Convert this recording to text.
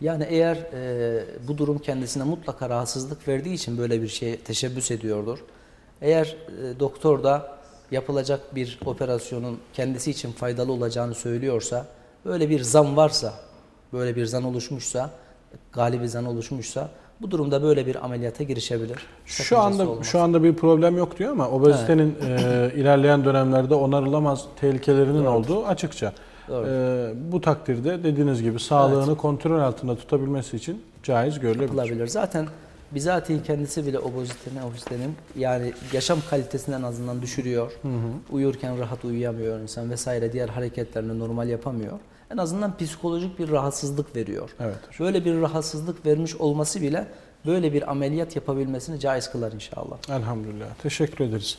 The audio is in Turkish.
Yani eğer e, bu durum kendisine mutlaka rahatsızlık verdiği için böyle bir şeye teşebbüs ediyordur. Eğer e, doktor da yapılacak bir operasyonun kendisi için faydalı olacağını söylüyorsa, böyle bir zan varsa, böyle bir zan oluşmuşsa, galibi zan oluşmuşsa bu durumda böyle bir ameliyata girişebilir. Şu anda olmaz. şu anda bir problem yok diyor ama obezitenin e, ilerleyen dönemlerde onarılamaz tehlikelerinin Doğrudur. olduğu açıkça. Doğru. E, bu takdirde dediğiniz gibi sağlığını kontrol altında tutabilmesi için caiz görülebilir. yapılabilir. Zaten bizatihi kendisi bile obezitenin, obezitenin yani yaşam kalitesini en azından düşürüyor. Uyurken rahat uyuyamıyor insan vesaire diğer hareketlerini normal yapamıyor. En azından psikolojik bir rahatsızlık veriyor. Evet. Böyle bir rahatsızlık vermiş olması bile böyle bir ameliyat yapabilmesini caiz kılar inşallah. Elhamdülillah. Teşekkür ederiz.